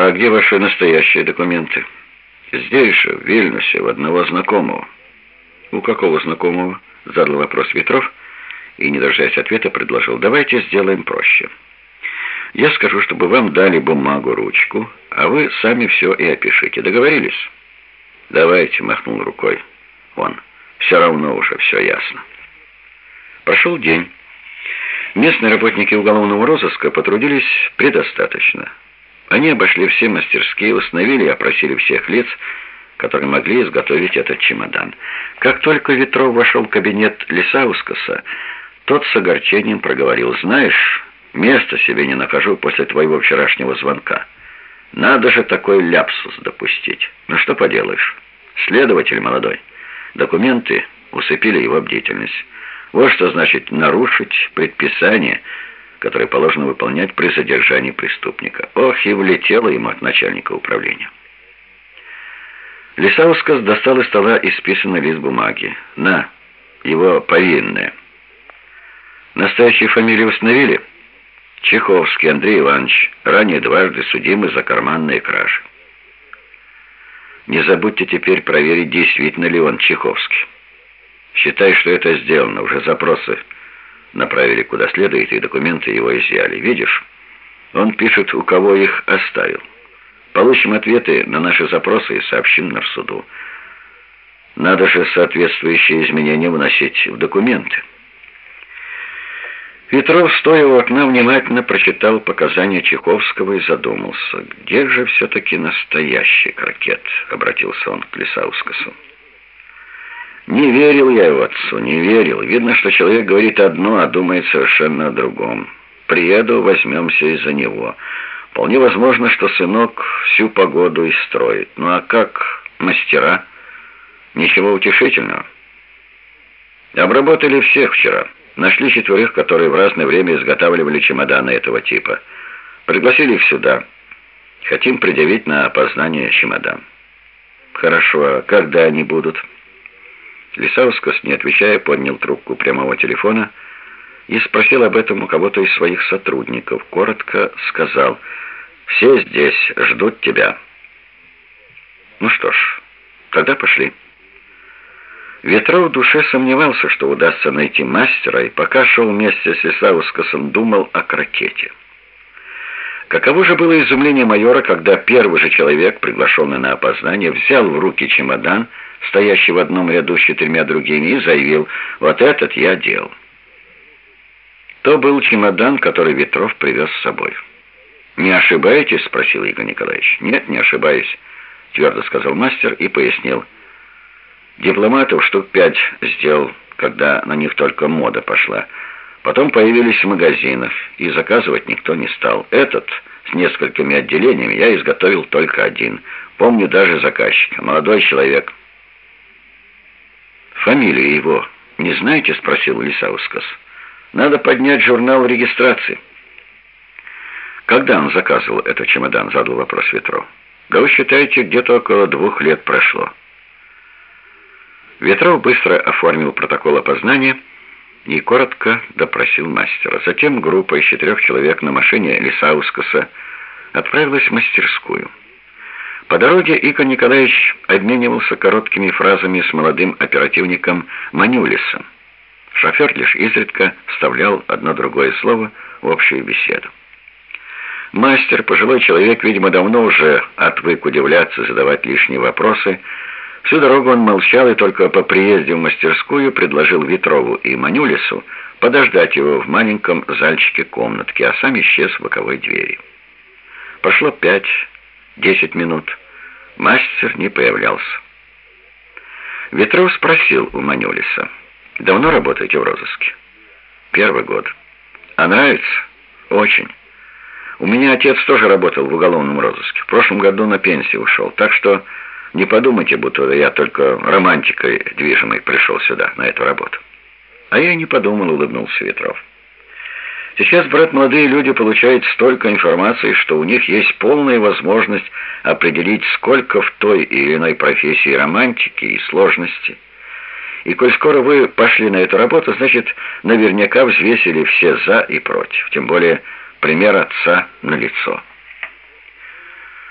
«А где ваши настоящие документы?» «Здесь же, в Вильнюсе, у одного знакомого». «У какого знакомого?» — задал вопрос Ветров и, не дожидаясь ответа, предложил. «Давайте сделаем проще. Я скажу, чтобы вам дали бумагу, ручку, а вы сами все и опишите. Договорились?» «Давайте», — махнул рукой он. «Все равно уже все ясно». Прошел день. Местные работники уголовного розыска потрудились предостаточно. Они обошли все мастерские, установили и опросили всех лиц, которые могли изготовить этот чемодан. Как только Ветров вошел в кабинет Лисаускаса, тот с огорчением проговорил, «Знаешь, места себе не нахожу после твоего вчерашнего звонка. Надо же такой ляпсус допустить. Ну что поделаешь? Следователь молодой. Документы усыпили его бдительность». Вот что значит нарушить предписание, которое положено выполнять при задержании преступника. Ох, и влетело ему от начальника управления. Лисаускас достал из стола исписанный лист бумаги. «На, его повинное». «Настоящие фамилии установили?» «Чеховский Андрей Иванович, ранее дважды судимый за карманные кражи». «Не забудьте теперь проверить, действительно ли он Чеховский». Считай, что это сделано. Уже запросы направили куда следует, и документы его изъяли. Видишь? Он пишет, у кого их оставил. Получим ответы на наши запросы и сообщим на суду. Надо же соответствующие изменения вносить в документы. Петров, стоя у окна, внимательно прочитал показания Чеховского и задумался. «Где же все-таки настоящий крокет?» — обратился он к Лисаускасу. Не верил я его отцу, не верил. Видно, что человек говорит одно, а думает совершенно о другом. Приеду, возьмемся из-за него. Вполне возможно, что сынок всю погоду и строит. Ну а как мастера? Ничего утешительного. Обработали всех вчера. Нашли четверых, которые в разное время изготавливали чемоданы этого типа. Пригласили их сюда. Хотим предъявить на опознание чемодан. Хорошо, а когда они будут? Лисаускас, не отвечая, поднял трубку прямого телефона и спросил об этом у кого-то из своих сотрудников. Коротко сказал «Все здесь, ждут тебя». «Ну что ж, тогда пошли». Ветров в душе сомневался, что удастся найти мастера, и пока шел вместе с Лисаускасом, думал о крокете. Каково же было изумление майора, когда первый же человек, приглашенный на опознание, взял в руки чемодан, стоящий в одном ряду с четырьмя другими, и заявил «Вот этот я делал». То был чемодан, который Ветров привез с собой. «Не ошибаетесь?» — спросил Игорь Николаевич. «Нет, не ошибаюсь», — твердо сказал мастер и пояснил. «Дипломатов штук пять сделал, когда на них только мода пошла. Потом появились в магазинах, и заказывать никто не стал. Этот с несколькими отделениями я изготовил только один. Помню даже заказчика, молодой человек». «Фамилию его не знаете?» — спросил Лисаускас. «Надо поднять журнал регистрации». «Когда он заказывал этот чемодан?» — задал вопрос Ветров. «Да вы считаете, где-то около двух лет прошло». Ветров быстро оформил протокол опознания и коротко допросил мастера. Затем группа из четырех человек на машине Лисаускаса отправилась в мастерскую. По дороге Игорь Николаевич обменивался короткими фразами с молодым оперативником Манюлисом. Шофер лишь изредка вставлял одно другое слово в общую беседу. Мастер, пожилой человек, видимо, давно уже отвык удивляться, задавать лишние вопросы. Всю дорогу он молчал и только по приезде в мастерскую предложил Ветрову и Манюлису подождать его в маленьком зальчике комнатки, а сам исчез в боковой двери. Прошло пять, десять минут. Мастер не появлялся. Ветров спросил у Манюлиса. «Давно работаете в розыске?» «Первый год». «А нравится?» «Очень. У меня отец тоже работал в уголовном розыске. В прошлом году на пенсию ушел. Так что не подумайте, будто я только романтикой движимой пришел сюда, на эту работу». «А я не подумал», — улыбнулся Ветров. Сейчас, брат, молодые люди получают столько информации, что у них есть полная возможность определить, сколько в той или иной профессии романтики и сложности. И коль скоро вы пошли на эту работу, значит, наверняка взвесили все «за» и «против». Тем более пример отца налицо.